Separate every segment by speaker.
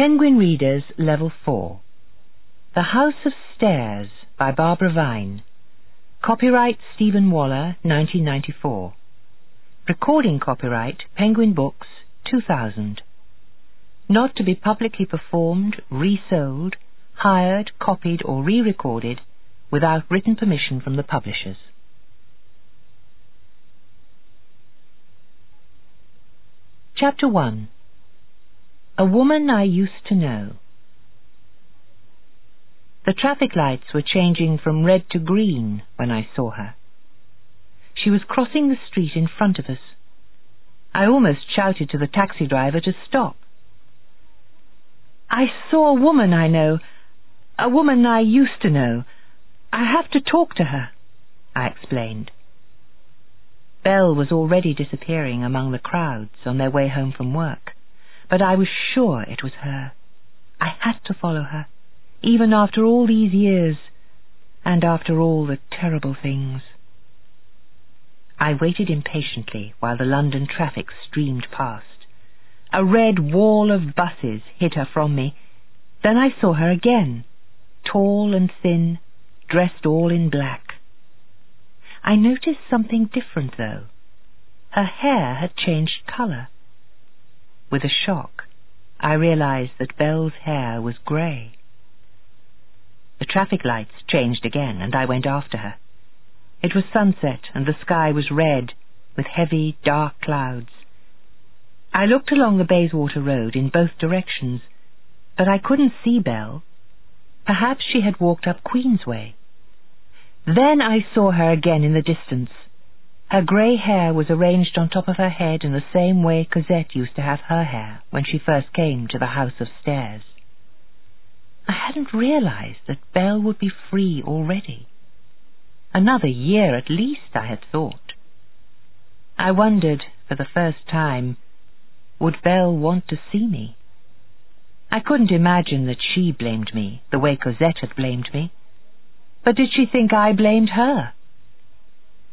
Speaker 1: Penguin Readers Level 4 The House of Stairs by Barbara Vine. Copyright Stephen Waller 1994 Recording copyright Penguin Books 2000 Not to be publicly performed, resold, hired, copied or re-recorded without written permission from the publishers. Chapter 1 A Woman I Used to Know The traffic lights were changing from red to green when I saw her. She was crossing the street in front of us. I almost shouted to the taxi driver to stop. I saw a woman I know, a woman I used to know. I have to talk to her, I explained. Belle was already disappearing among the crowds on their way home from work, but I was sure it was her. I had to follow her, even after all these years, and after all the terrible things. I waited impatiently while the London traffic streamed past. A red wall of buses hid her from me. Then I saw her again, tall and thin, dressed all in black. I noticed something different, though. Her hair had changed colour. With a shock, I realized that Belle's hair was grey. The traffic lights changed again, and I went after her. It was sunset, and the sky was red, with heavy, dark clouds. I looked along the Bayswater Road in both directions, but I couldn't see Belle. Perhaps she had walked up Queensway. Then I saw her again in the distance. Her grey hair was arranged on top of her head in the same way Cosette used to have her hair when she first came to the house of stairs. I hadn't realized that Belle would be free already. Another year at least, I had thought. I wondered, for the first time, would Belle want to see me? I couldn't imagine that she blamed me the way Cosette had blamed me. But did she think I blamed her?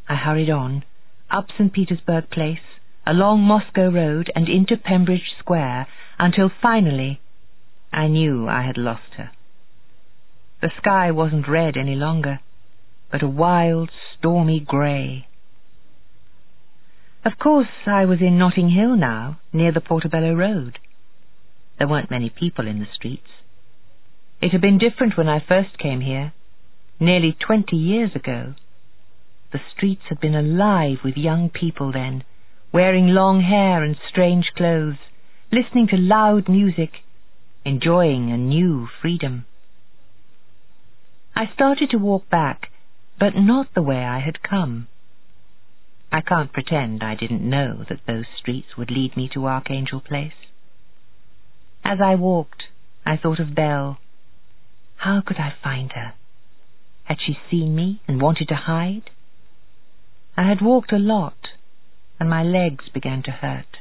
Speaker 1: I hurried on, up St. Petersburg Place, along Moscow Road and into Pembridge Square, until finally I knew I had lost her. The sky wasn't red any longer, but a wild, stormy grey. Of course, I was in Notting Hill now, near the Portobello Road. There weren't many people in the streets. It had been different when I first came here, nearly twenty years ago. The streets had been alive with young people then, wearing long hair and strange clothes, listening to loud music, enjoying a new freedom. I started to walk back, but not the way I had come. I can't pretend I didn't know that those streets would lead me to Archangel Place. As I walked, I thought of Belle. How could I find her? Had she seen me and wanted to hide? I had walked a lot, and my legs began to hurt.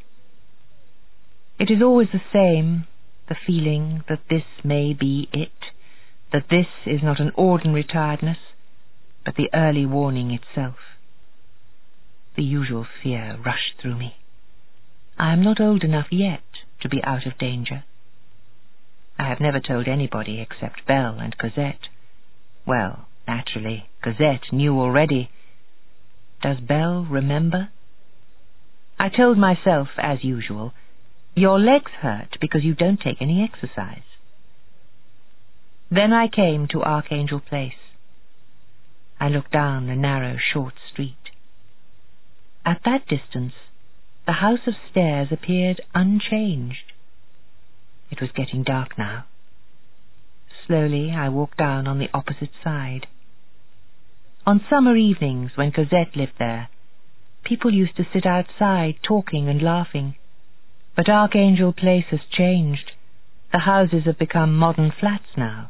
Speaker 1: It is always the same, the feeling that this may be it, that this is not an ordinary tiredness, but the early warning itself. The usual fear rushed through me. I am not old enough yet to be out of danger. I have never told anybody except Belle and Cosette. Well, Naturally, Cosette knew already. Does Belle remember? I told myself, as usual, your legs hurt because you don't take any exercise. Then I came to Archangel Place. I looked down the narrow, short street. At that distance, the house of stairs appeared unchanged. It was getting dark now. Slowly I walked down on the opposite side. On summer evenings, when Cosette lived there, people used to sit outside talking and laughing. But Archangel Place has changed. The houses have become modern flats now.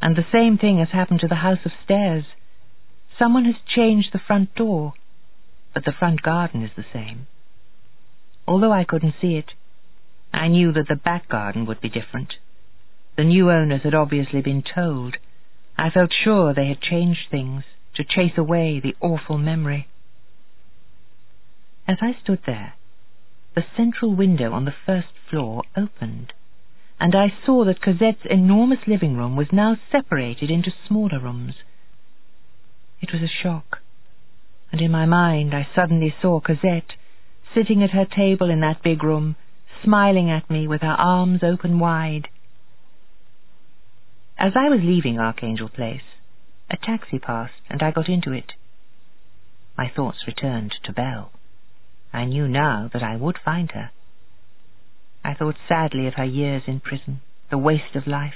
Speaker 1: And the same thing has happened to the house of stairs. Someone has changed the front door, but the front garden is the same. Although I couldn't see it, I knew that the back garden would be different. The new owners had obviously been told. I felt sure they had changed things to chase away the awful memory. As I stood there, the central window on the first floor opened, and I saw that Cosette's enormous living room was now separated into smaller rooms. It was a shock, and in my mind I suddenly saw Cosette sitting at her table in that big room, smiling at me with her arms open wide. As I was leaving Archangel Place, a taxi passed and I got into it. My thoughts returned to Belle. I knew now that I would find her. I thought sadly of her years in prison, the waste of life.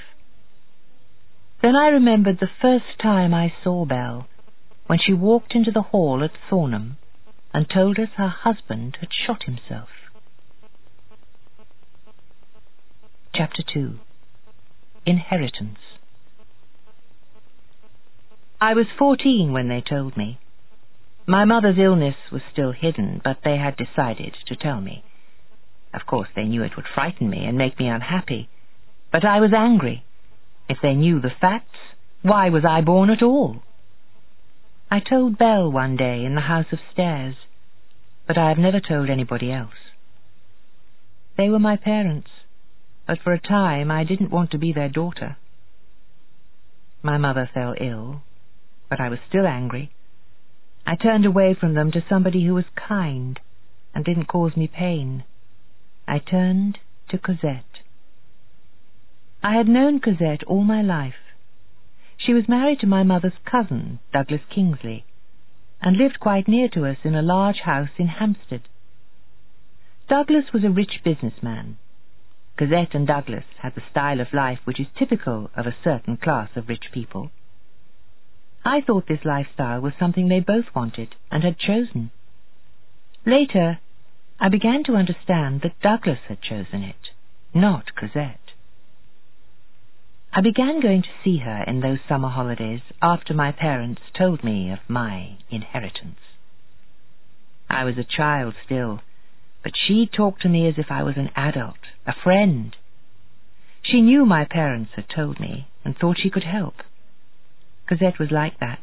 Speaker 1: Then I remembered the first time I saw Belle, when she walked into the hall at Thornham and told us her husband had shot himself. Chapter 2 Inheritance I was fourteen when they told me. My mother's illness was still hidden, but they had decided to tell me. Of course, they knew it would frighten me and make me unhappy. But I was angry. If they knew the facts, why was I born at all? I told Belle one day in the house of stairs, but I have never told anybody else. They were my parents, but for a time I didn't want to be their daughter. My mother fell ill, but I was still angry. I turned away from them to somebody who was kind and didn't cause me pain. I turned to Cosette. I had known Cosette all my life. She was married to my mother's cousin, Douglas Kingsley, and lived quite near to us in a large house in Hampstead. Douglas was a rich businessman. Cosette and Douglas had the style of life which is typical of a certain class of rich people. I thought this lifestyle was something they both wanted and had chosen. Later, I began to understand that Douglas had chosen it, not Cosette. I began going to see her in those summer holidays after my parents told me of my inheritance. I was a child still, but she talked to me as if I was an adult, a friend. She knew my parents had told me and thought she could help. Cosette was like that.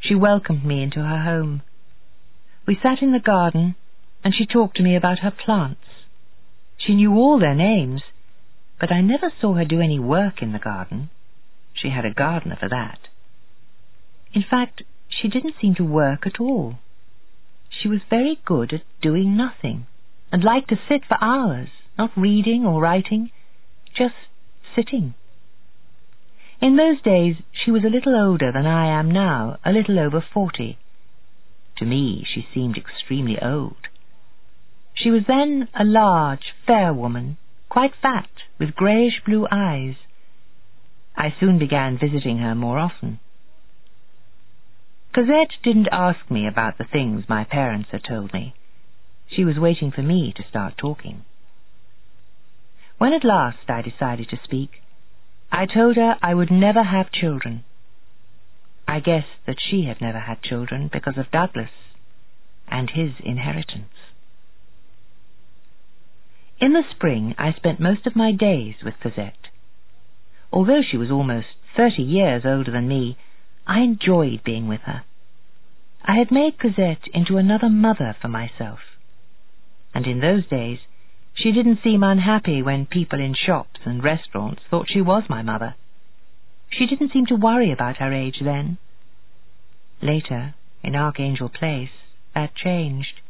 Speaker 1: She welcomed me into her home. We sat in the garden and she talked to me about her plants. She knew all their names, but I never saw her do any work in the garden. She had a gardener for that. In fact, she didn't seem to work at all. She was very good at doing nothing, and liked to sit for hours, not reading or writing, just sitting. In those days she was a little older than I am now, a little over forty. To me she seemed extremely old. She was then a large, fair woman, quite fat, with greyish-blue eyes. I soon began visiting her more often. Cosette didn't ask me about the things my parents had told me. She was waiting for me to start talking. When at last I decided to speak, I told her I would never have children. I guessed that she had never had children because of Douglas and his inheritance. In the spring I spent most of my days with Cosette. Although she was almost thirty years older than me, I enjoyed being with her. I had made Cosette into another mother for myself. And in those days, she didn't seem unhappy when people in shops and restaurants thought she was my mother. She didn't seem to worry about her age then. Later, in Archangel Place, that changed.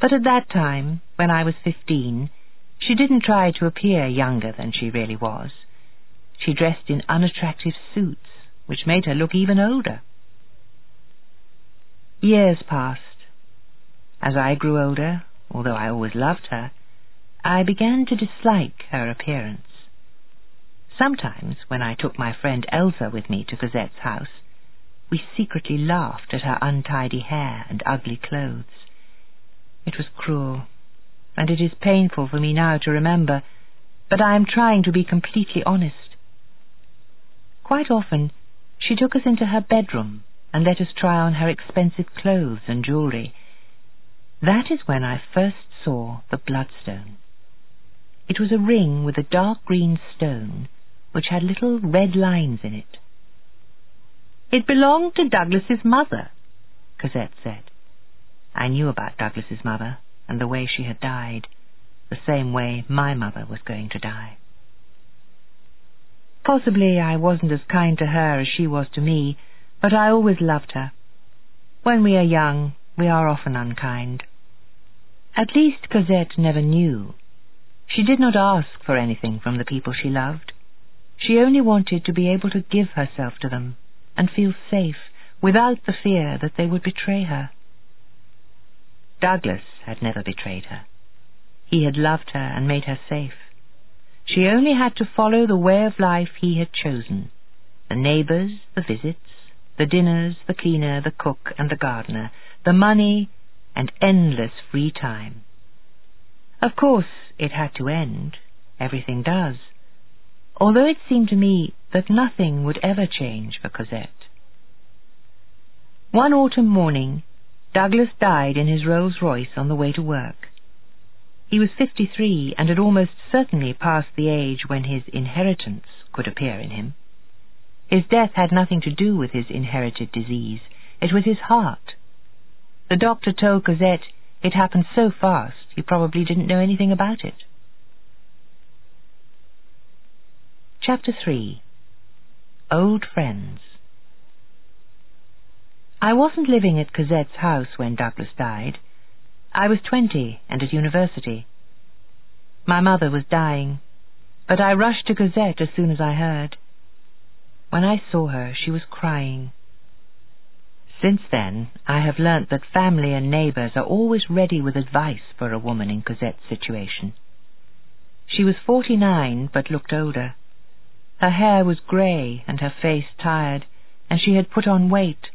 Speaker 1: But at that time, when I was fifteen, she didn't try to appear younger than she really was. She dressed in unattractive suits, which made her look even older. Years passed. As I grew older, although I always loved her, I began to dislike her appearance. Sometimes, when I took my friend Elsa with me to Cosette's house, we secretly laughed at her untidy hair and ugly clothes. It was cruel, and it is painful for me now to remember, but I am trying to be completely honest. Quite often, she took us into her bedroom and let us try on her expensive clothes and jewellery. That is when I first saw the bloodstone. It was a ring with a dark green stone which had little red lines in it. It belonged to Douglas's mother, Cosette said. I knew about Douglas's mother and the way she had died, the same way my mother was going to die. Possibly I wasn't as kind to her as she was to me, but I always loved her. When we are young, we are often unkind. At least Cosette never knew. She did not ask for anything from the people she loved. She only wanted to be able to give herself to them and feel safe without the fear that they would betray her. Douglas had never betrayed her. He had loved her and made her safe. She only had to follow the way of life he had chosen. The neighbours, the visits, the dinners, the cleaner, the cook, and the gardener, the money, and endless free time. Of course, it had to end. Everything does. Although it seemed to me that nothing would ever change for Cosette. One autumn morning, Douglas died in his Rolls Royce on the way to work. He was 53 and had almost certainly passed the age when his inheritance could appear in him. His death had nothing to do with his inherited disease. It was his heart. The doctor told Cosette it happened so fast he probably didn't know anything about it. Chapter 3 Old Friends I wasn't living at Cosette's house when Douglas died. I was twenty and at university. My mother was dying, but I rushed to Cosette as soon as I heard. When I saw her, she was crying. Since then, I have learnt that family and neighbours are always ready with advice for a woman in Cosette's situation. She was forty-nine, but looked older. Her hair was grey and her face tired, and she had put on weight.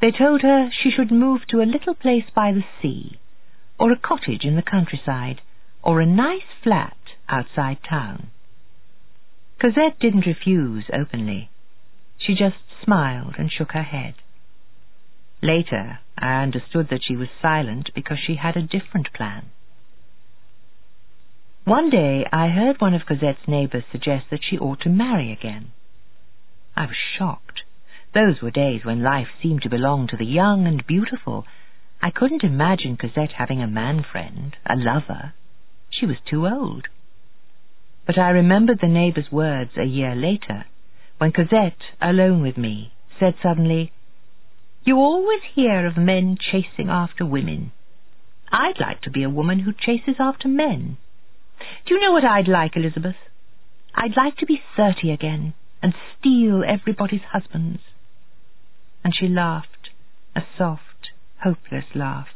Speaker 1: They told her she should move to a little place by the sea, or a cottage in the countryside, or a nice flat outside town. Cosette didn't refuse openly. She just smiled and shook her head. Later, I understood that she was silent because she had a different plan. One day I heard one of Cosette's neighbours suggest that she ought to marry again. I was shocked. Those were days when life seemed to belong to the young and beautiful. I couldn't imagine Cosette having a man friend, a lover. She was too old. But I remembered the neighbour's words a year later, when Cosette, alone with me, said suddenly, You always hear of men chasing after women. I'd like to be a woman who chases after men. Do you know what I'd like, Elizabeth? I'd like to be thirty again and steal everybody's husbands and she laughed, a soft, hopeless laugh.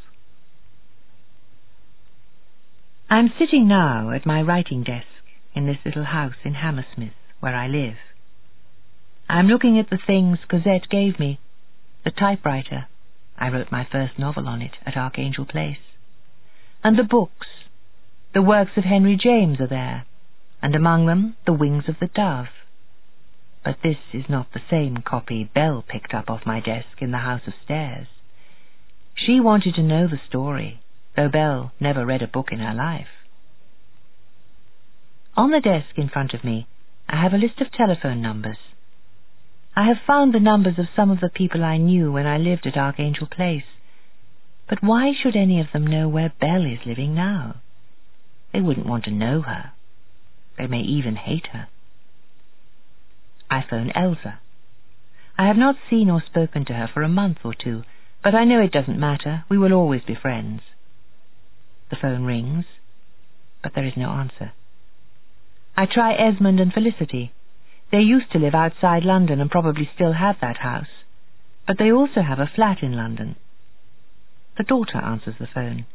Speaker 1: I am sitting now at my writing desk in this little house in Hammersmith, where I live. I am looking at the things Cosette gave me, the typewriter, I wrote my first novel on it at Archangel Place, and the books, the works of Henry James are there, and among them The Wings of the Dove, but this is not the same copy Belle picked up off my desk in the house of stairs. She wanted to know the story, though Belle never read a book in her life. On the desk in front of me, I have a list of telephone numbers. I have found the numbers of some of the people I knew when I lived at Archangel Place. But why should any of them know where Belle is living now? They wouldn't want to know her. They may even hate her. I phone Elsa. I have not seen or spoken to her for a month or two, but I know it doesn't matter. We will always be friends. The phone rings, but there is no answer. I try Esmond and Felicity. They used to live outside London and probably still have that house, but they also have a flat in London. The daughter answers the phone.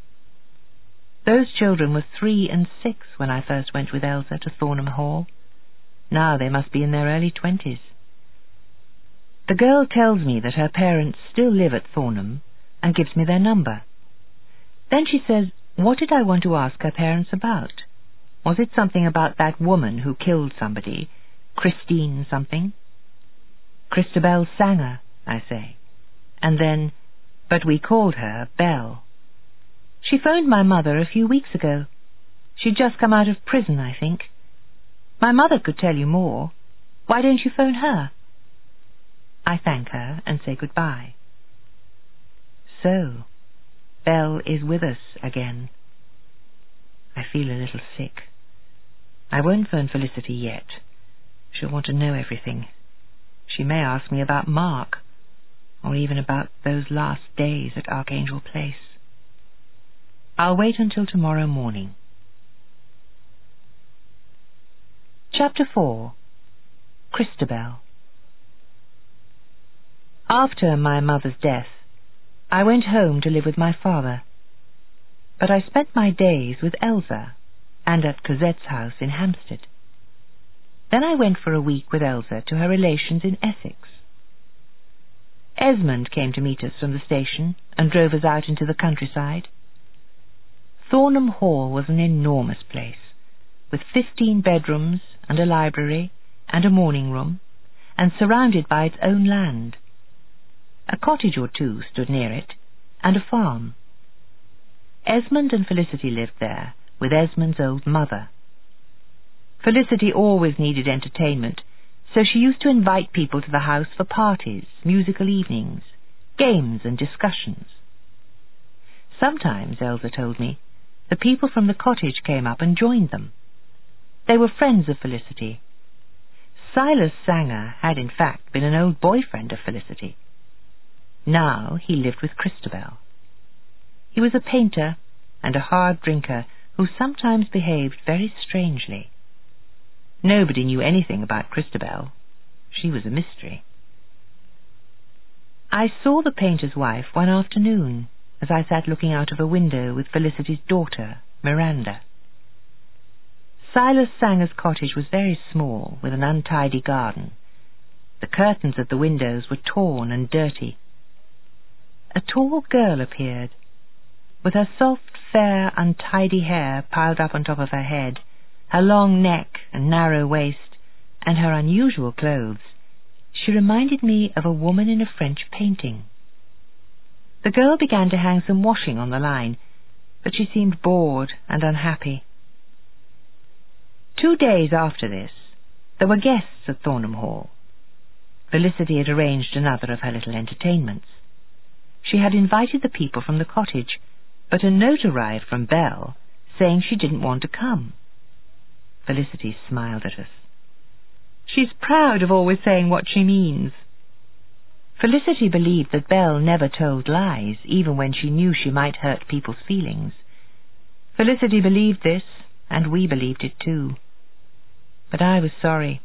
Speaker 1: Those children were three and six when I first went with Elsa to Thornham Hall. Now they must be in their early twenties. The girl tells me that her parents still live at Thornham and gives me their number. Then she says, what did I want to ask her parents about? Was it something about that woman who killed somebody, Christine something? Christabel Sanger, I say. And then, but we called her Belle. She phoned my mother a few weeks ago. She'd just come out of prison, I think. My mother could tell you more. Why don't you phone her? I thank her and say goodbye. So, Belle is with us again. I feel a little sick. I won't phone Felicity yet. She'll want to know everything. She may ask me about Mark, or even about those last days at Archangel Place. I'll wait until tomorrow morning. Chapter 4 Christabel After my mother's death, I went home to live with my father, but I spent my days with Elsa and at Cosette's house in Hampstead. Then I went for a week with Elsa to her relations in Essex. Esmond came to meet us from the station and drove us out into the countryside. Thornham Hall was an enormous place, with fifteen bedrooms and a library and a morning room, and surrounded by its own land. A cottage or two stood near it, and a farm. Esmond and Felicity lived there, with Esmond's old mother. Felicity always needed entertainment, so she used to invite people to the house for parties, musical evenings, games and discussions. Sometimes, Elsa told me, the people from the cottage came up and joined them. They were friends of Felicity. Silas Sanger had in fact been an old boyfriend of Felicity. Now he lived with Christabel. He was a painter and a hard drinker who sometimes behaved very strangely. Nobody knew anything about Christabel. She was a mystery. I saw the painter's wife one afternoon as I sat looking out of a window with Felicity's daughter, Miranda. Silas Sanger's cottage was very small, with an untidy garden. The curtains at the windows were torn and dirty. A tall girl appeared, with her soft, fair, untidy hair piled up on top of her head her long neck and narrow waist, and her unusual clothes, she reminded me of a woman in a French painting. The girl began to hang some washing on the line, but she seemed bored and unhappy. Two days after this, there were guests at Thornham Hall. Felicity had arranged another of her little entertainments. She had invited the people from the cottage, but a note arrived from Belle saying she didn't want to come. Felicity smiled at us. She's proud of always saying what she means. Felicity believed that Belle never told lies, even when she knew she might hurt people's feelings. Felicity believed this, and we believed it too. But I was sorry.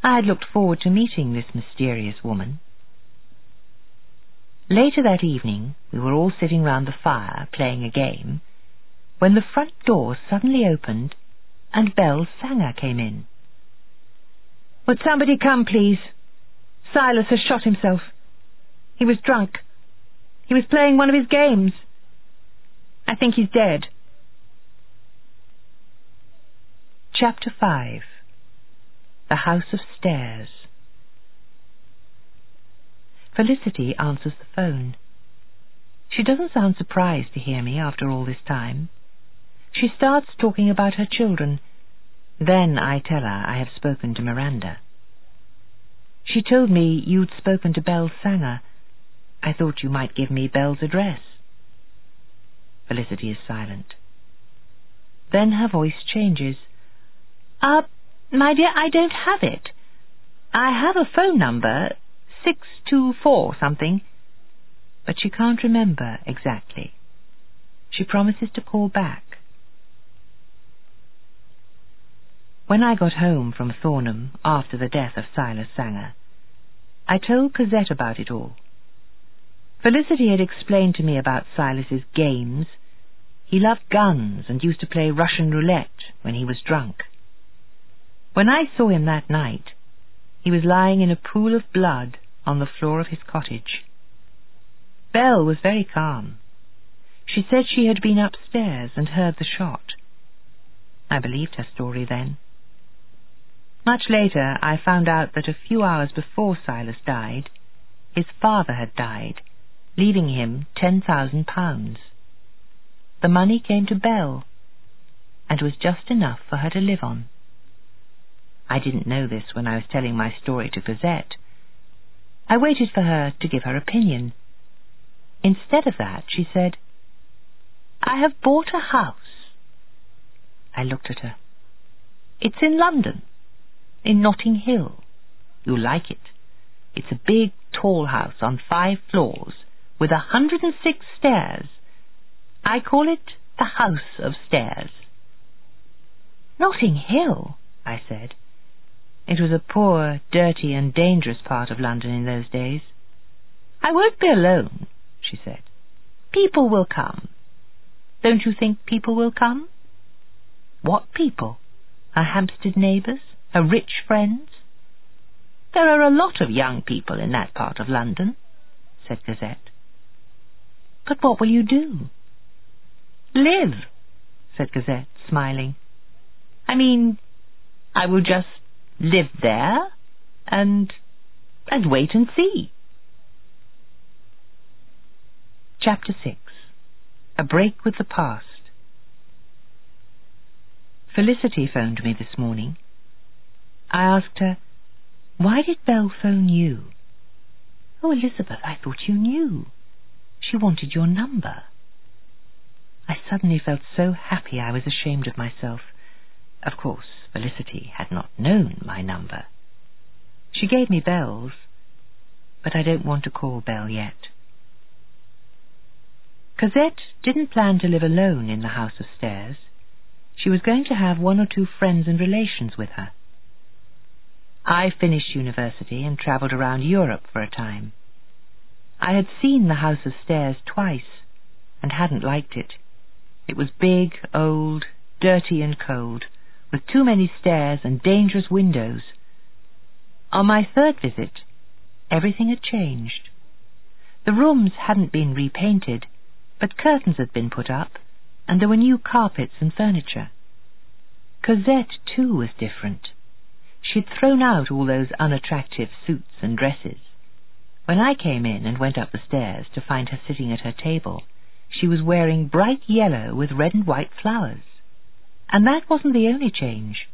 Speaker 1: I had looked forward to meeting this mysterious woman. Later that evening, we were all sitting round the fire, playing a game, when the front door suddenly opened and Belle Sanger came in. Would somebody come, please? Silas has shot himself. He was drunk. He was playing one of his games. I think he's dead. Chapter 5 The House of Stairs Felicity answers the phone. She doesn't sound surprised to hear me after all this time. She starts talking about her children. Then I tell her I have spoken to Miranda. She told me you'd spoken to Belle Sanger. I thought you might give me Belle's address. Felicity is silent. Then her voice changes. Ah, uh, my dear, I don't have it. I have a phone number, 624 something, but she can't remember exactly. She promises to call back. When I got home from Thornham after the death of Silas Sanger, I told Cosette about it all. Felicity had explained to me about Silas's games. He loved guns and used to play Russian roulette when he was drunk. When I saw him that night, he was lying in a pool of blood on the floor of his cottage. Belle was very calm. She said she had been upstairs and heard the shot. I believed her story then. Much later, I found out that a few hours before Silas died, his father had died, leaving him ten thousand pounds. The money came to Belle, and was just enough for her to live on. I didn't know this when I was telling my story to Cosette. I waited for her to give her opinion. Instead of that, she said, I have bought a house. I looked at her. It's in London. In Notting Hill. You'll like it. It's a big, tall house on five floors with a hundred and six stairs. I call it the House of Stairs. Notting Hill, I said. It was a poor, dirty, and dangerous part of London in those days. I won't be alone, she said. People will come. Don't you think people will come? What people? Our Hampstead neighbours? Her rich friends? There are a lot of young people in that part of London, said Cosette. But what will you do? Live, said Cosette, smiling. I mean, I will just live there and and wait and see. Chapter 6 A Break with the Past Felicity phoned me this morning. I asked her, Why did Belle phone you? Oh, Elizabeth, I thought you knew. She wanted your number. I suddenly felt so happy I was ashamed of myself. Of course, Felicity had not known my number. She gave me Belle's, but I don't want to call Belle yet. Cosette didn't plan to live alone in the house of stairs. She was going to have one or two friends and relations with her. I finished university and travelled around Europe for a time. I had seen the house of stairs twice and hadn't liked it. It was big, old, dirty and cold, with too many stairs and dangerous windows. On my third visit, everything had changed. The rooms hadn't been repainted, but curtains had been put up, and there were new carpets and furniture. Cosette, too, was different. She'd thrown out all those unattractive suits and dresses. When I came in and went up the stairs to find her sitting at her table, she was wearing bright yellow with red and white flowers. And that wasn't the only change.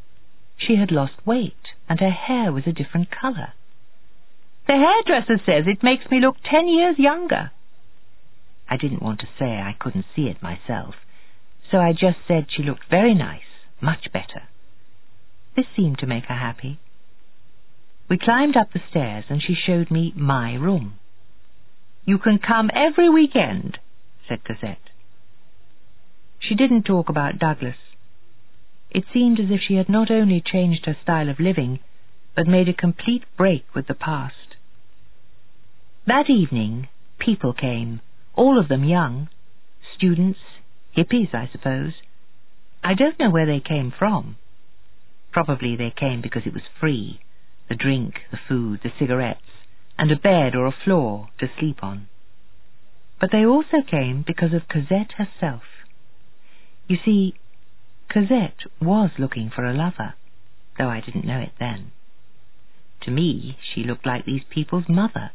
Speaker 1: She had lost weight, and her hair was a different colour. The hairdresser says it makes me look ten years younger. I didn't want to say I couldn't see it myself, so I just said she looked very nice, much better. This seemed to make her happy. We climbed up the stairs and she showed me my room. You can come every weekend, said Cosette. She didn't talk about Douglas. It seemed as if she had not only changed her style of living, but made a complete break with the past. That evening, people came, all of them young. Students, hippies, I suppose. I don't know where they came from. Probably they came because it was free. The drink, the food, the cigarettes, and a bed or a floor to sleep on. But they also came because of Cosette herself. You see, Cosette was looking for a lover, though I didn't know it then. To me, she looked like these people's mother,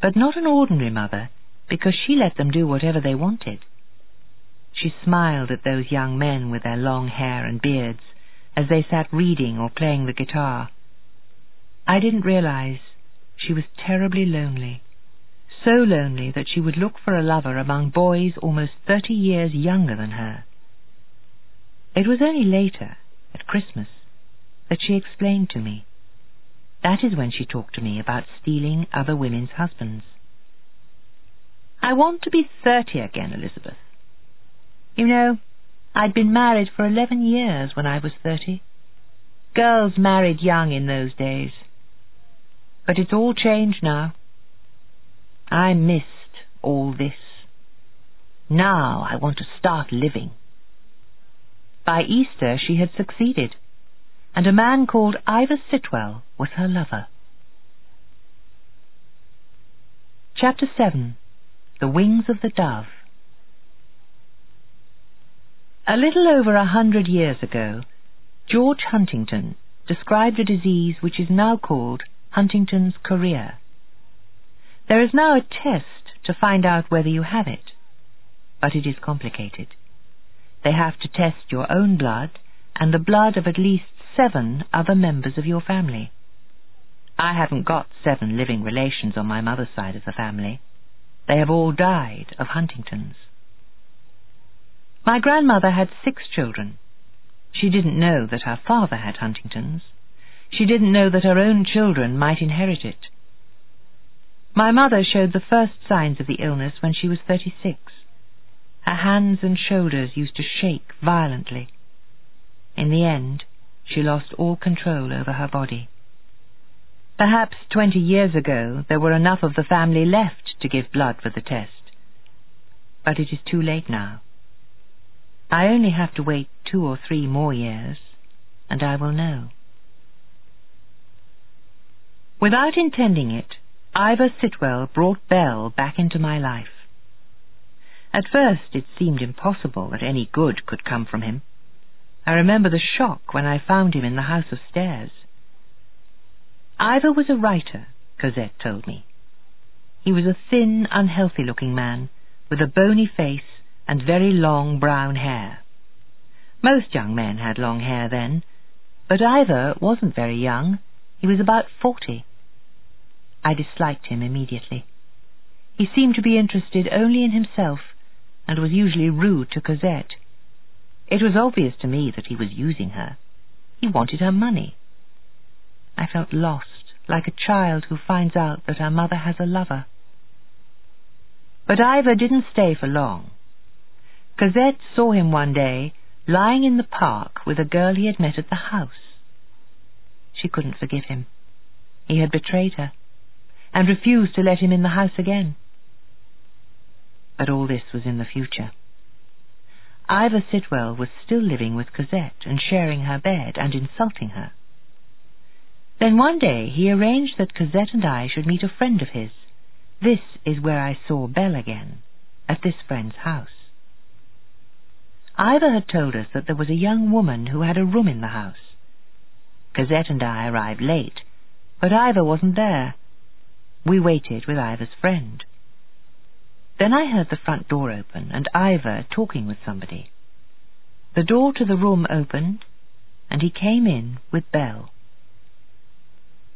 Speaker 1: but not an ordinary mother, because she let them do whatever they wanted. She smiled at those young men with their long hair and beards as they sat reading or playing the guitar. I didn't realize she was terribly lonely, so lonely that she would look for a lover among boys almost thirty years younger than her. It was only later, at Christmas, that she explained to me. That is when she talked to me about stealing other women's husbands. I want to be thirty again, Elizabeth. You know, I'd been married for eleven years when I was thirty. Girls married young in those days. But it's all changed now. I missed all this. Now I want to start living. By Easter she had succeeded, and a man called Ivor Sitwell was her lover. Chapter 7 The Wings of the Dove A little over a hundred years ago, George Huntington described a disease which is now called Huntington's chorea. There is now a test to find out whether you have it, but it is complicated. They have to test your own blood and the blood of at least seven other members of your family. I haven't got seven living relations on my mother's side of the family. They have all died of Huntington's. My grandmother had six children. She didn't know that her father had Huntington's. She didn't know that her own children might inherit it. My mother showed the first signs of the illness when she was 36. Her hands and shoulders used to shake violently. In the end, she lost all control over her body. Perhaps twenty years ago there were enough of the family left to give blood for the test. But it is too late now. I only have to wait two or three more years, and I will know. Without intending it, Ivor Sitwell brought Belle back into my life. At first it seemed impossible that any good could come from him. I remember the shock when I found him in the house of stairs. Ivor was a writer, Cosette told me. He was a thin, unhealthy-looking man, with a bony face and very long brown hair. Most young men had long hair then, but Ivor wasn't very young. He was about forty. I disliked him immediately. He seemed to be interested only in himself, and was usually rude to Cosette. It was obvious to me that he was using her. He wanted her money. I felt lost, like a child who finds out that her mother has a lover. But Ivor didn't stay for long. Cosette saw him one day lying in the park with a girl he had met at the house. She couldn't forgive him. He had betrayed her and refused to let him in the house again. But all this was in the future. Ivor Sitwell was still living with Cosette and sharing her bed and insulting her. Then one day he arranged that Cosette and I should meet a friend of his. This is where I saw Belle again, at this friend's house. Ivor had told us that there was a young woman who had a room in the house. Cosette and I arrived late, but Ivor wasn't there. We waited with Ivor's friend. Then I heard the front door open and Ivor talking with somebody. The door to the room opened, and he came in with Belle.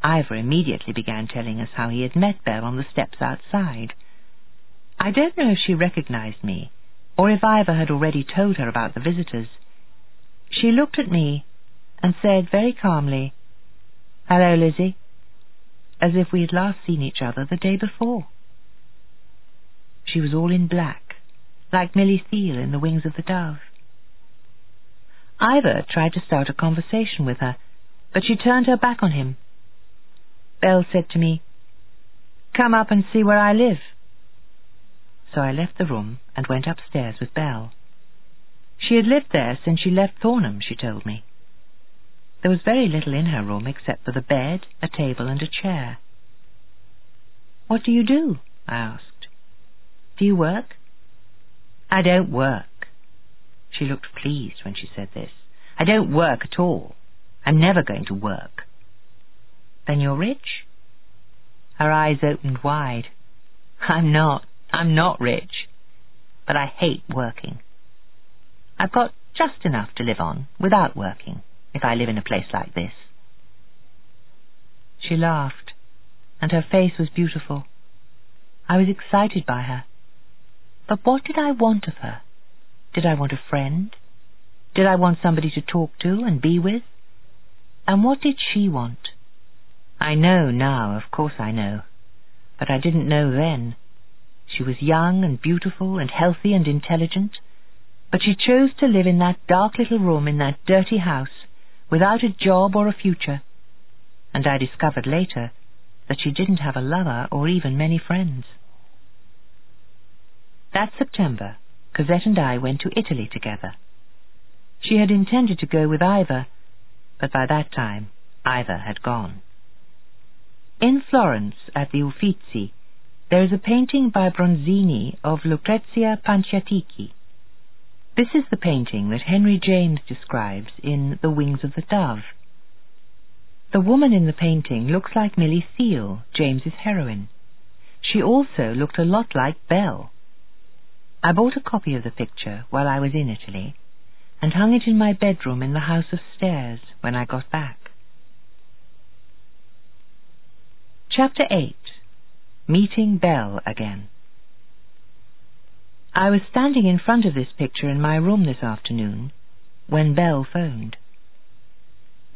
Speaker 1: Ivor immediately began telling us how he had met Belle on the steps outside. I don't know if she recognized me, or if Ivor had already told her about the visitors. She looked at me and said very calmly, Hello, Lizzie, as if we had last seen each other the day before. She was all in black, like Milly Theale in The Wings of the Dove. Ivor tried to start a conversation with her, but she turned her back on him. Belle said to me, Come up and see where I live. So I left the room and went upstairs with Belle. She had lived there since she left Thornham, she told me. There was very little in her room except for the bed, a table, and a chair. What do you do? I asked. Do you work? I don't work. She looked pleased when she said this. I don't work at all. I'm never going to work. Then you're rich? Her eyes opened wide. I'm not. I'm not rich. But I hate working. I've got just enough to live on without working if I live in a place like this. She laughed, and her face was beautiful. I was excited by her. But what did I want of her? Did I want a friend? Did I want somebody to talk to and be with? And what did she want? I know now, of course I know. But I didn't know then. She was young and beautiful and healthy and intelligent, but she chose to live in that dark little room in that dirty house without a job or a future. And I discovered later that she didn't have a lover or even many friends. That September, Cosette and I went to Italy together. She had intended to go with Ivor, but by that time Ivor had gone. In Florence, at the Uffizi, there is a painting by Bronzino of Lucrezia Panciatichi. This is the painting that Henry James describes in The Wings of the Dove. The woman in the painting looks like Milly Theale, James's heroine. She also looked a lot like Belle. I bought a copy of the picture while I was in Italy and hung it in my bedroom in the house of stairs when I got back. Chapter 8 Meeting Belle Again I was standing in front of this picture in my room this afternoon when Belle phoned.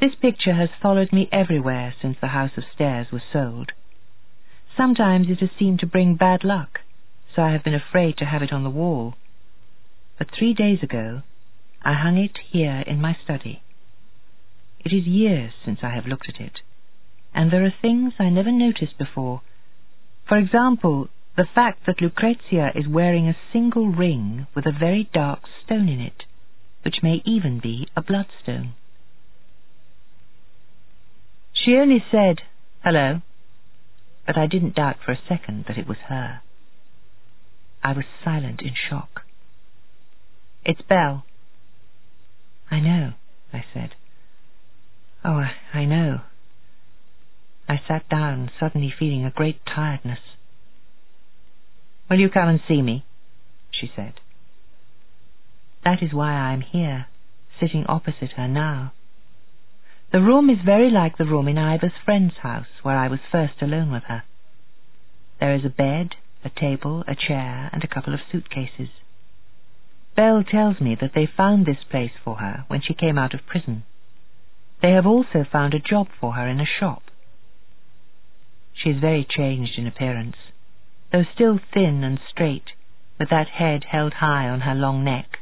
Speaker 1: This picture has followed me everywhere since the House of Stairs was sold. Sometimes it has seemed to bring bad luck, so I have been afraid to have it on the wall. But three days ago, I hung it here in my study. It is years since I have looked at it, and there are things I never noticed before. For example, the fact that Lucrezia is wearing a single ring with a very dark stone in it, which may even be a bloodstone. She only said, hello, but I didn't doubt for a second that it was her. I was silent in shock. It's Belle. I know, I said. Oh, I, I know. I sat down, suddenly feeling a great tiredness. Will you come and see me? she said. That is why I am here, sitting opposite her now. The room is very like the room in Ivor's friend's house, where I was first alone with her. There is a bed, a table, a chair, and a couple of suitcases. Belle tells me that they found this place for her when she came out of prison. They have also found a job for her in a shop. She is very changed in appearance, though still thin and straight, with that head held high on her long neck.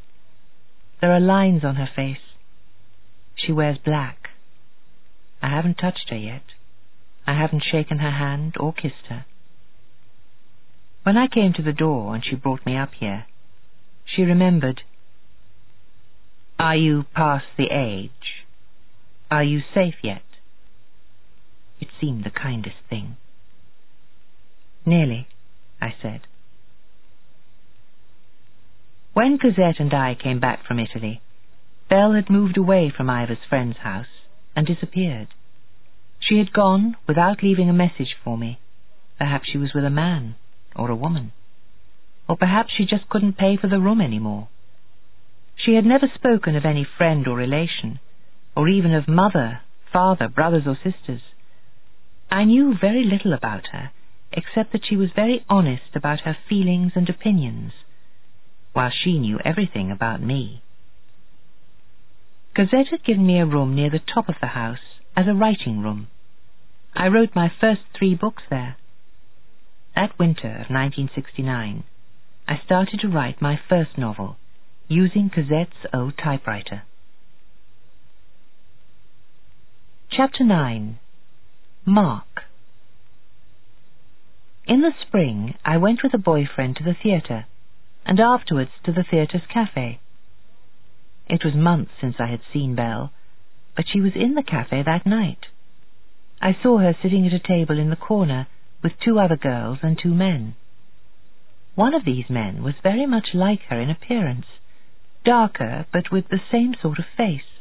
Speaker 1: There are lines on her face. She wears black. I haven't touched her yet. I haven't shaken her hand or kissed her. When I came to the door and she brought me up here, she remembered. Are you past the age? Are you safe yet? It seemed the kindest thing. Nearly, I said. When Cosette and I came back from Italy, Belle had moved away from Ivor's friend's house and disappeared. She had gone without leaving a message for me. Perhaps she was with a man or a woman. Or perhaps she just couldn't pay for the room any more. She had never spoken of any friend or relation, or even of mother, father, brothers or sisters. I knew very little about her, except that she was very honest about her feelings and opinions, while she knew everything about me. Cosette had given me a room near the top of the house as a writing room. I wrote my first three books there. That winter of 1969, I started to write my first novel, using Cosette's old typewriter. Chapter 9 Mark In the spring, I went with a boyfriend to the theatre, and afterwards to the theatre's cafe. It was months since I had seen Belle, but she was in the cafe that night. I saw her sitting at a table in the corner with two other girls and two men. One of these men was very much like her in appearance, darker but with the same sort of face.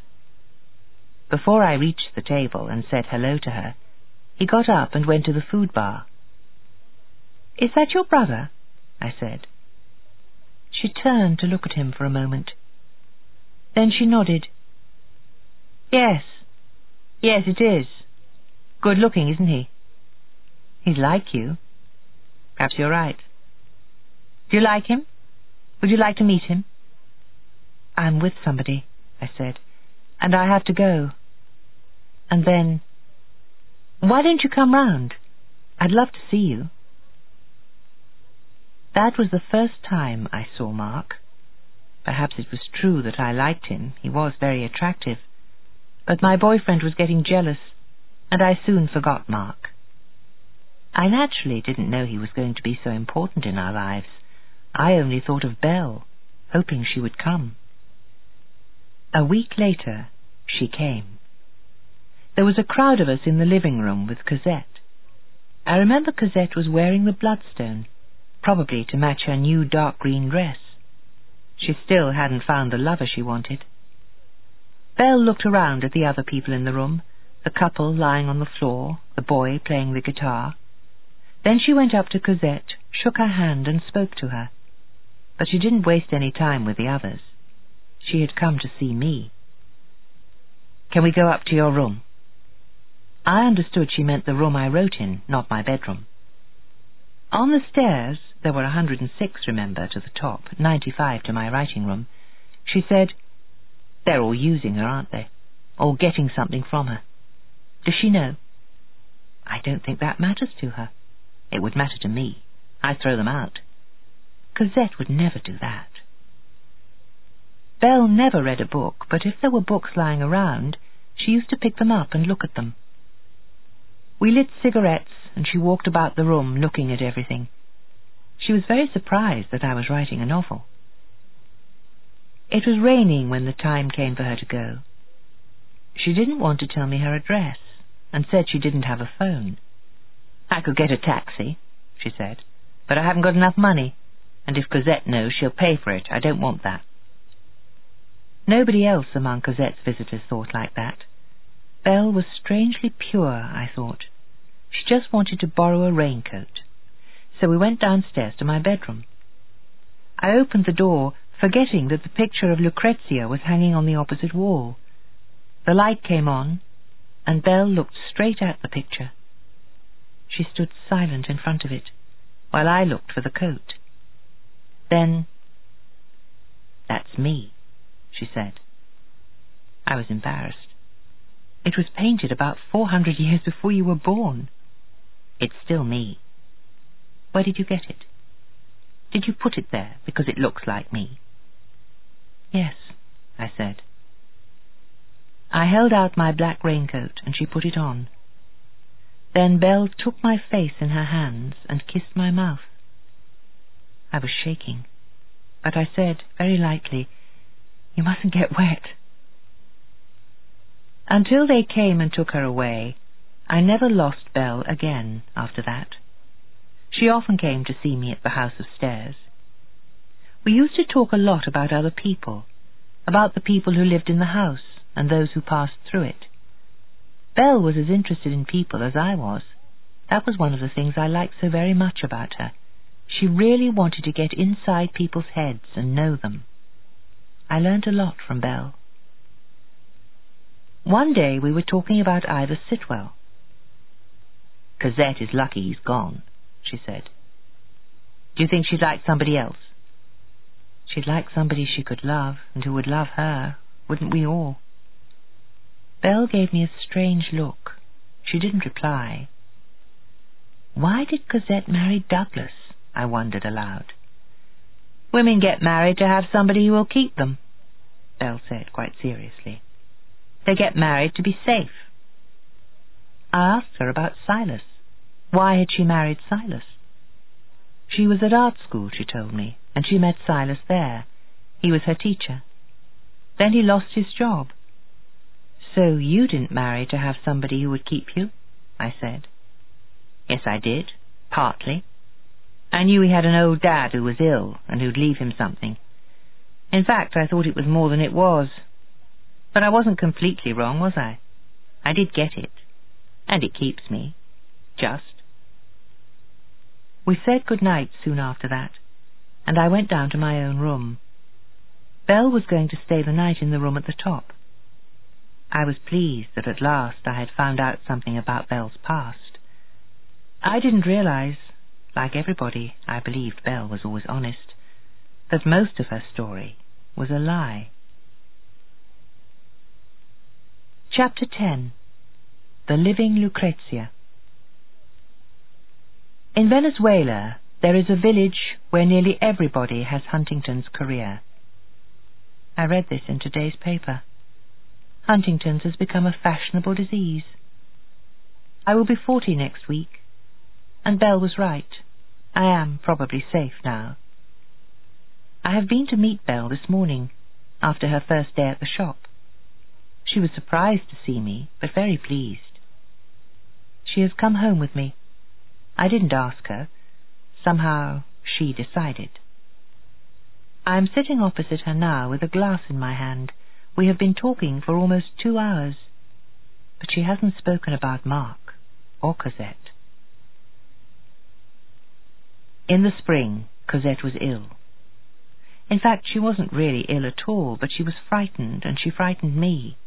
Speaker 1: Before I reached the table and said hello to her, he got up and went to the food bar. Is that your brother? I said. She turned to look at him for a moment. Then she nodded. Yes. Yes, it is. Good looking, isn't he? He's like you. Perhaps you're right. Do you like him? Would you like to meet him? I'm with somebody, I said, and I have to go. And then, why don't you come round? I'd love to see you. That was the first time I saw Mark. Perhaps it was true that I liked him. He was very attractive. But my boyfriend was getting jealous, and I soon forgot Mark. I naturally didn't know he was going to be so important in our lives. I only thought of Belle, hoping she would come. A week later, she came. There was a crowd of us in the living room with Cosette. I remember Cosette was wearing the bloodstone, probably to match her new dark green dress. She still hadn't found the lover she wanted. Belle looked around at the other people in the room, the couple lying on the floor, the boy playing the guitar. Then she went up to Cosette, shook her hand, and spoke to her. But she didn't waste any time with the others. She had come to see me. Can we go up to your room? I understood she meant the room I wrote in, not my bedroom. On the stairs, there were a 106, remember, to the top, 95 to my writing room, she said, They're all using her, aren't they? or getting something from her. Does she know? I don't think that matters to her. It would matter to me. I'd throw them out. Cosette would never do that. Belle never read a book, but if there were books lying around, she used to pick them up and look at them. We lit cigarettes, and she walked about the room looking at everything. She was very surprised that I was writing a novel. It was raining when the time came for her to go. She didn't want to tell me her address, and said she didn't have a phone. I could get a taxi, she said, but I haven't got enough money, and if Cosette knows, she'll pay for it. I don't want that. Nobody else among Cosette's visitors thought like that. Belle was strangely pure, I thought. She just wanted to borrow a raincoat. So we went downstairs to my bedroom. I opened the door, forgetting that the picture of Lucrezia was hanging on the opposite wall. The light came on, and Belle looked straight at the picture. She stood silent in front of it, while I looked for the coat. Then, That's me, she said. I was embarrassed. It was painted about four hundred years before you were born. It's still me. Where did you get it? Did you put it there because it looks like me? Yes, I said. I held out my black raincoat, and she put it on. Then Belle took my face in her hands and kissed my mouth. I was shaking, but I said very lightly, You mustn't get wet. Until they came and took her away, I never lost Belle again after that. She often came to see me at the House of Stairs. We used to talk a lot about other people, about the people who lived in the house, and those who passed through it. Belle was as interested in people as I was. That was one of the things I liked so very much about her. She really wanted to get inside people's heads and know them. I learned a lot from Belle. One day we were talking about Ivor Sitwell. Cosette is lucky he's gone, she said. Do you think she'd like somebody else? She'd like somebody she could love and who would love her, wouldn't we all? Belle gave me a strange look. She didn't reply. Why did Cosette marry Douglas? I wondered aloud. Women get married to have somebody who will keep them, Belle said quite seriously. They get married to be safe. I asked her about Silas. Why had she married Silas? She was at art school, she told me, and she met Silas there. He was her teacher. Then he lost his job. So you didn't marry to have somebody who would keep you? I said. Yes, I did, partly. I knew he had an old dad who was ill and who'd leave him something. In fact, I thought it was more than it was. But I wasn't completely wrong, was I? I did get it. And it keeps me. Just. We said good night soon after that, and I went down to my own room. Belle was going to stay the night in the room at the top. I was pleased that at last I had found out something about Belle's past. I didn't realize, like everybody, I believed Belle was always honest, that most of her story was a lie. Chapter 10 The Living Lucrezia In Venezuela, there is a village where nearly everybody has Huntington's chorea. I read this in today's paper. Huntington's has become a fashionable disease. I will be forty next week, and Belle was right. I am probably safe now. I have been to meet Belle this morning, after her first day at the shop. She was surprised to see me, but very pleased. She has come home with me. I didn't ask her. Somehow she decided. I am sitting opposite her now with a glass in my hand we have been talking for almost two hours, but she hasn't spoken about Mark or Cosette. In the spring, Cosette was ill. In fact, she wasn't really ill at all, but she was frightened, and she frightened me.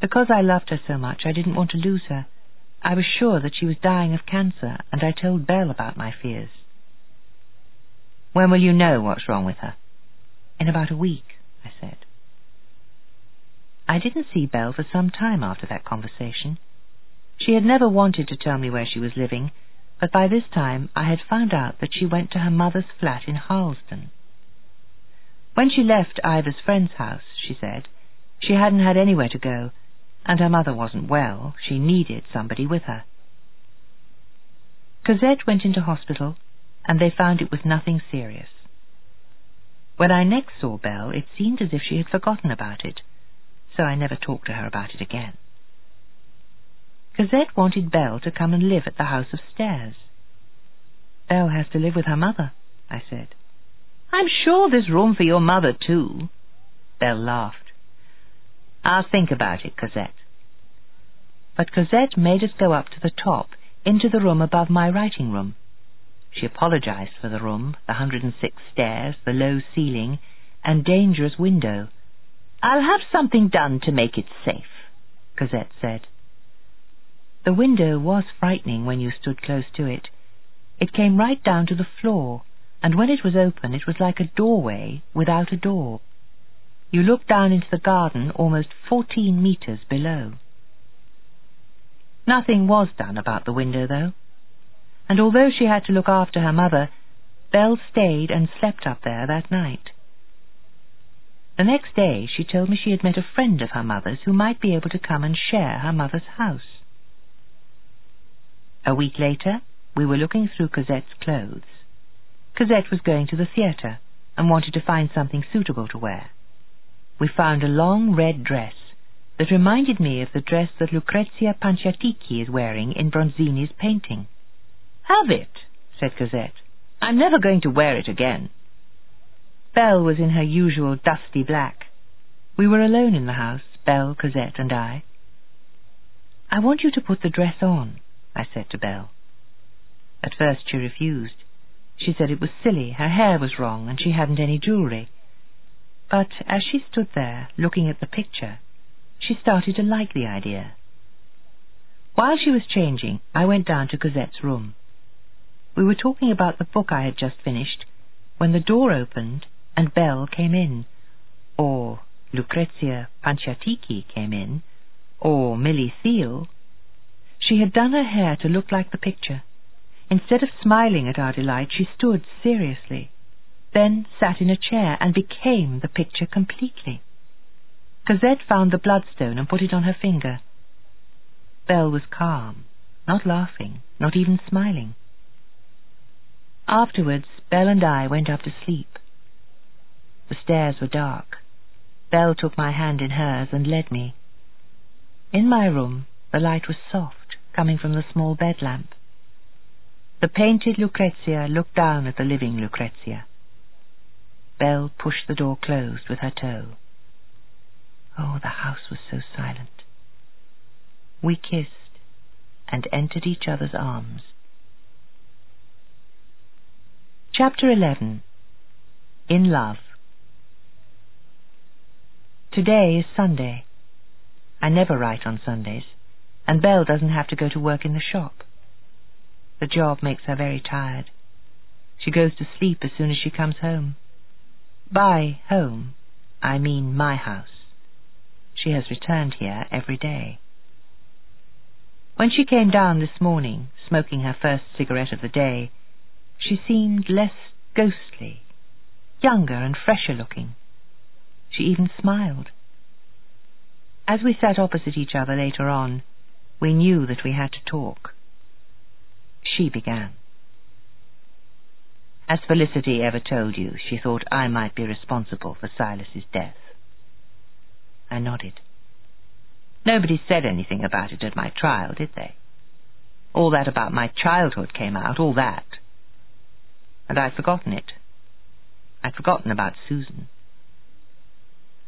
Speaker 1: Because I loved her so much, I didn't want to lose her. I was sure that she was dying of cancer, and I told Belle about my fears. When will you know what's wrong with her? In about a week, I said. I didn't see Belle for some time after that conversation. She had never wanted to tell me where she was living, but by this time I had found out that she went to her mother's flat in Harlesden. When she left Ivor's friend's house, she said, she hadn't had anywhere to go, and her mother wasn't well. She needed somebody with her. Cosette went into hospital, and they found it was nothing serious. When I next saw Belle, it seemed as if she had forgotten about it, so I never talked to her about it again. Cosette wanted Belle to come and live at the house of stairs. Belle has to live with her mother, I said. I'm sure there's room for your mother, too. Belle laughed. I'll think about it, Cosette. But Cosette made us go up to the top, into the room above my writing room. She apologized for the room, the 106 stairs, the low ceiling, and dangerous window. I'll have something done to make it safe, Cosette said. The window was frightening when you stood close to it. It came right down to the floor, and when it was open it was like a doorway without a door. You looked down into the garden almost fourteen metres below. Nothing was done about the window, though and although she had to look after her mother, Belle stayed and slept up there that night. The next day she told me she had met a friend of her mother's who might be able to come and share her mother's house. A week later, we were looking through Cosette's clothes. Cosette was going to the theatre and wanted to find something suitable to wear. We found a long red dress that reminded me of the dress that Lucrezia Panciatichi is wearing in Bronzino's painting. Have it, said Cosette. I'm never going to wear it again. Belle was in her usual dusty black. We were alone in the house, Belle, Cosette, and I. I want you to put the dress on, I said to Belle. At first she refused. She said it was silly, her hair was wrong, and she hadn't any jewellery. But as she stood there, looking at the picture, she started to like the idea. While she was changing, I went down to Cosette's room. We were talking about the book I had just finished when the door opened and Belle came in, or Lucrezia Panciatichi came in, or Milly Theale. She had done her hair to look like the picture. Instead of smiling at our delight, she stood seriously, then sat in a chair and became the picture completely. Cosette found the bloodstone and put it on her finger. Belle was calm, not laughing, not even smiling. Afterwards, Belle and I went up to sleep. The stairs were dark. Belle took my hand in hers and led me. In my room, the light was soft, coming from the small bed lamp. The painted Lucrezia looked down at the living Lucrezia. Belle pushed the door closed with her toe. Oh, the house was so silent. We kissed and entered each other's arms. Chapter 11 In Love Today is Sunday. I never write on Sundays, and Belle doesn't have to go to work in the shop. The job makes her very tired. She goes to sleep as soon as she comes home. By home, I mean my house. She has returned here every day. When she came down this morning, smoking her first cigarette of the day, she seemed less ghostly, younger and fresher looking. She even smiled. As we sat opposite each other later on, we knew that we had to talk. She began. As Felicity ever told you she thought I might be responsible for Silas's death? I nodded. Nobody said anything about it at my trial, did they? All that about my childhood came out, all that and I'd forgotten it. I'd forgotten about Susan.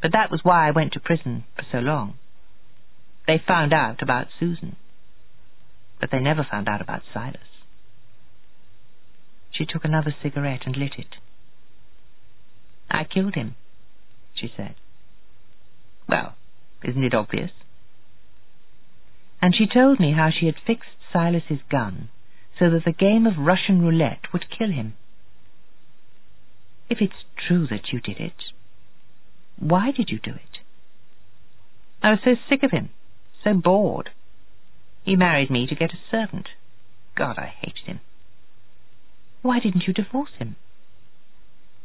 Speaker 1: But that was why I went to prison for so long. They found out about Susan, but they never found out about Silas. She took another cigarette and lit it. I killed him, she said. Well, isn't it obvious? And she told me how she had fixed Silas's gun so that the game of Russian roulette would kill him. If it's true that you did it, why did you do it? I was so sick of him, so bored. He married me to get a servant. God, I hated him. Why didn't you divorce him?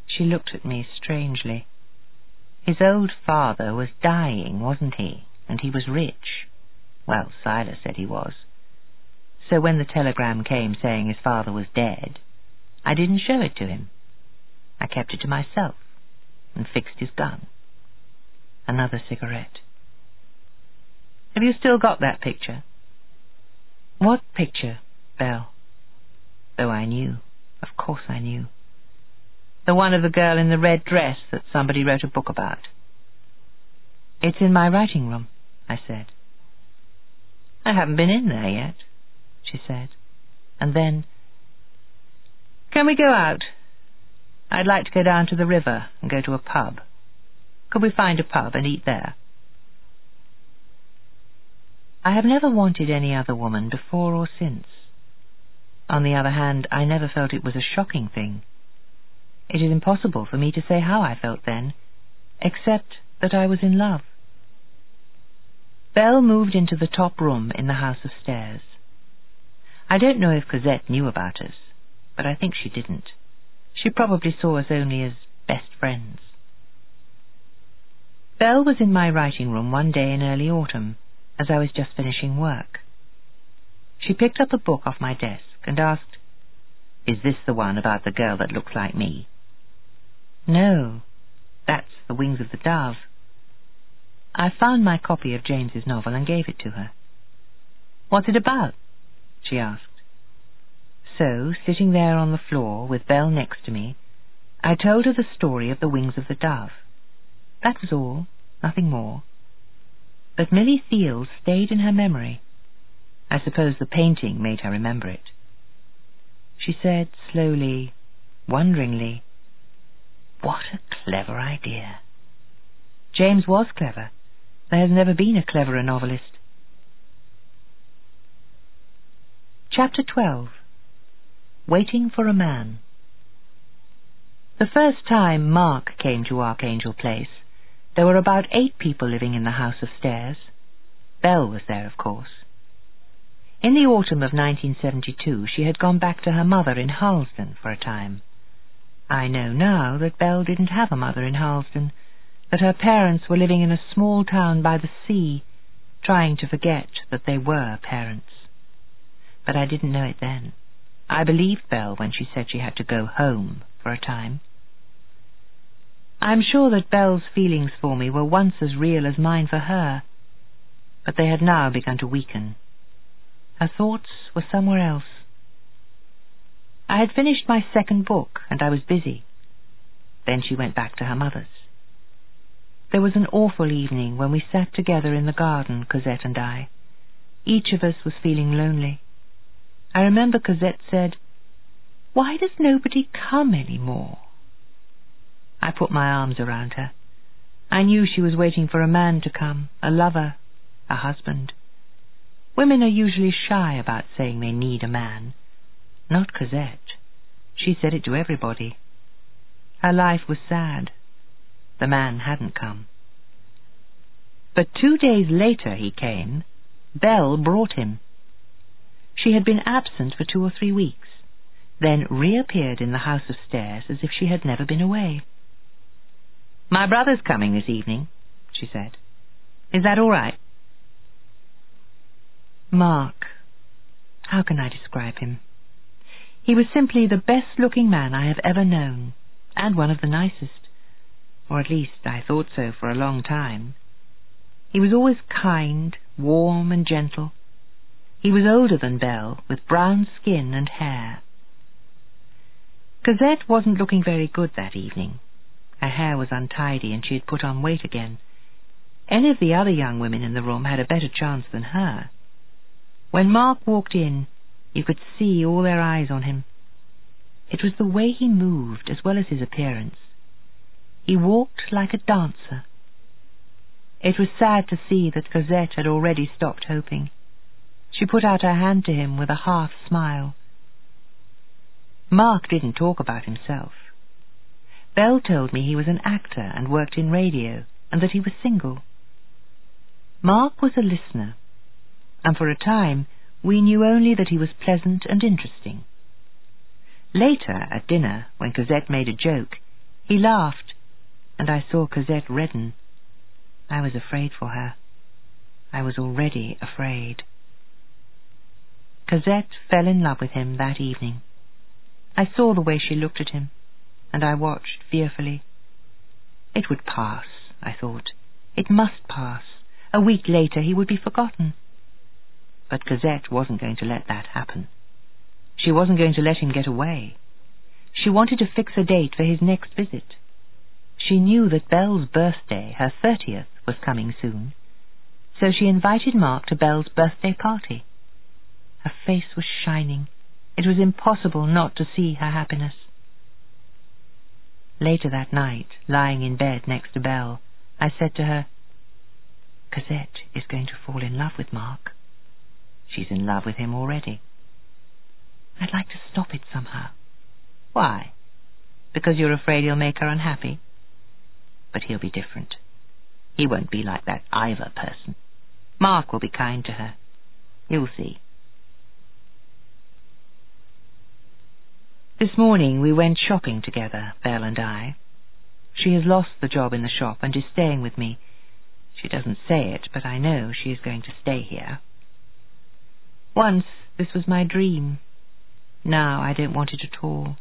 Speaker 1: She looked at me strangely. His old father was dying, wasn't he? And he was rich. Well, Silas said he was. So when the telegram came saying his father was dead, I didn't show it to him. I kept it to myself and fixed his gun. Another cigarette. Have you still got that picture? What picture, Belle? Though I knew. Of course I knew. The one of the girl in the red dress that somebody wrote a book about. It's in my writing room, I said. I haven't been in there yet, she said. And then, Can we go out? I'd like to go down to the river and go to a pub. Could we find a pub and eat there? I have never wanted any other woman before or since. On the other hand, I never felt it was a shocking thing. It is impossible for me to say how I felt then, except that I was in love. Belle moved into the top room in the house of stairs. I don't know if Cosette knew about us, but I think she didn't. She probably saw us only as best friends. Belle was in my writing room one day in early autumn, as I was just finishing work. She picked up a book off my desk and asked, Is this the one about the girl that looks like me? No, that's The Wings of the Dove. I found my copy of James's novel and gave it to her. What's it about? she asked. So, sitting there on the floor with Belle next to me, I told her the story of the wings of the dove. That was all, nothing more. But Milly Theale stayed in her memory. I suppose the painting made her remember it. She said slowly, wonderingly, What a clever idea. James was clever. There has never been a cleverer novelist. Chapter 12 Waiting for a Man The first time Mark came to Archangel Place, there were about eight people living in the house of stairs. Belle was there, of course. In the autumn of 1972, she had gone back to her mother in Harlesden for a time. I know now that Belle didn't have a mother in Harlesden, that her parents were living in a small town by the sea, trying to forget that they were parents. But I didn't know it then. I believed Belle when she said she had to go home for a time. I am sure that Belle's feelings for me were once as real as mine for her, but they had now begun to weaken. Her thoughts were somewhere else. I had finished my second book, and I was busy. Then she went back to her mother's. There was an awful evening when we sat together in the garden, Cosette and I. Each of us was feeling lonely. I remember Cosette said, Why does nobody come any more? I put my arms around her. I knew she was waiting for a man to come, a lover, a husband. Women are usually shy about saying they need a man. Not Cosette. She said it to everybody. Her life was sad. The man hadn't come. But two days later he came. Belle brought him. She had been absent for two or three weeks, then reappeared in the house of stairs as if she had never been away. My brother's coming this evening, she said. Is that all right? Mark. How can I describe him? He was simply the best-looking man I have ever known, and one of the nicest, or at least I thought so for a long time. He was always kind, warm, and gentle, he was older than Belle, with brown skin and hair. Cosette wasn't looking very good that evening. Her hair was untidy and she had put on weight again. Any of the other young women in the room had a better chance than her. When Mark walked in, you could see all their eyes on him. It was the way he moved as well as his appearance. He walked like a dancer. It was sad to see that Cosette had already stopped hoping. She put out her hand to him with a half smile. Mark didn't talk about himself. Belle told me he was an actor and worked in radio, and that he was single. Mark was a listener, and for a time we knew only that he was pleasant and interesting. Later, at dinner, when Cosette made a joke, he laughed, and I saw Cosette redden. I was afraid for her. I was already afraid. Cosette fell in love with him that evening. I saw the way she looked at him, and I watched fearfully. It would pass, I thought. It must pass. A week later he would be forgotten. But Cosette wasn't going to let that happen. She wasn't going to let him get away. She wanted to fix a date for his next visit. She knew that Belle's birthday, her thirtieth, was coming soon, so she invited Mark to Belle's birthday party. Her face was shining. It was impossible not to see her happiness. Later that night, lying in bed next to Belle, I said to her, Cosette is going to fall in love with Mark. She's in love with him already. I'd like to stop it somehow. Why? Because you're afraid he'll make her unhappy? But he'll be different. He won't be like that Ivor person. Mark will be kind to her. You'll see. This morning we went shopping together, Belle and I. She has lost the job in the shop and is staying with me. She doesn't say it, but I know she is going to stay here. Once this was my dream. Now I don't want it at all.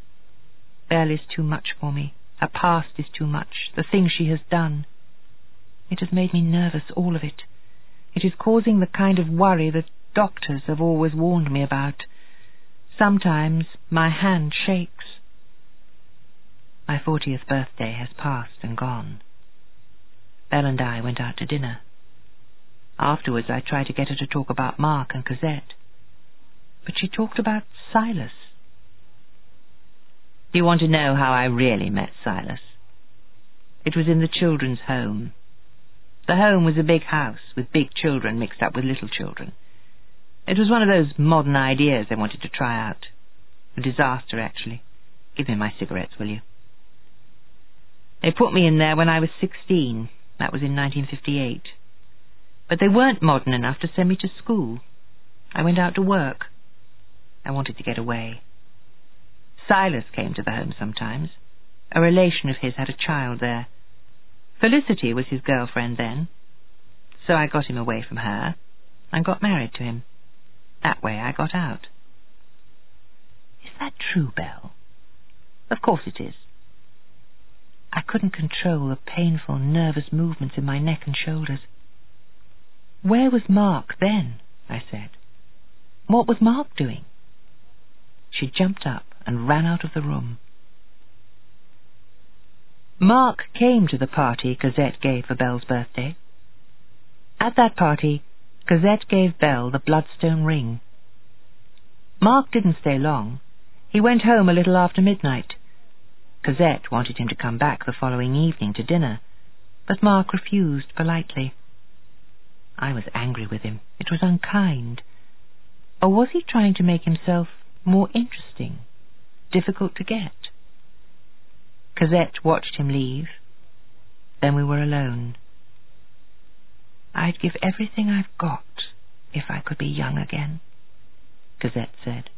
Speaker 1: Belle is too much for me. Her past is too much. The things she has done. It has made me nervous, all of it. It is causing the kind of worry that doctors have always warned me about. Sometimes my hand shakes. My fortieth birthday has passed and gone. Belle and I went out to dinner. Afterwards I tried to get her to talk about Mark and Cosette. But she talked about Silas. You want to know how I really met Silas? It was in the children's home. The home was a big house with big children mixed up with little children. It was one of those modern ideas they wanted to try out. A disaster, actually. Give me my cigarettes, will you? They put me in there when I was sixteen. That was in 1958. But they weren't modern enough to send me to school. I went out to work. I wanted to get away. Silas came to the home sometimes. A relation of his had a child there. Felicity was his girlfriend then. So I got him away from her and got married to him. That way I got out. Is that true, Belle? Of course it is. I couldn't control the painful, nervous movements in my neck and shoulders. Where was Mark then? I said. What was Mark doing? She jumped up and ran out of the room. Mark came to the party Cosette gave for Belle's birthday. At that party, Cosette gave Belle the bloodstone ring. Mark didn't stay long. He went home a little after midnight. Cosette wanted him to come back the following evening to dinner, but Mark refused politely. I was angry with him. It was unkind. Or was he trying to make himself more interesting, difficult to get? Cosette watched him leave. Then we were alone. I'd give everything I've got if I could be young again, Cosette said.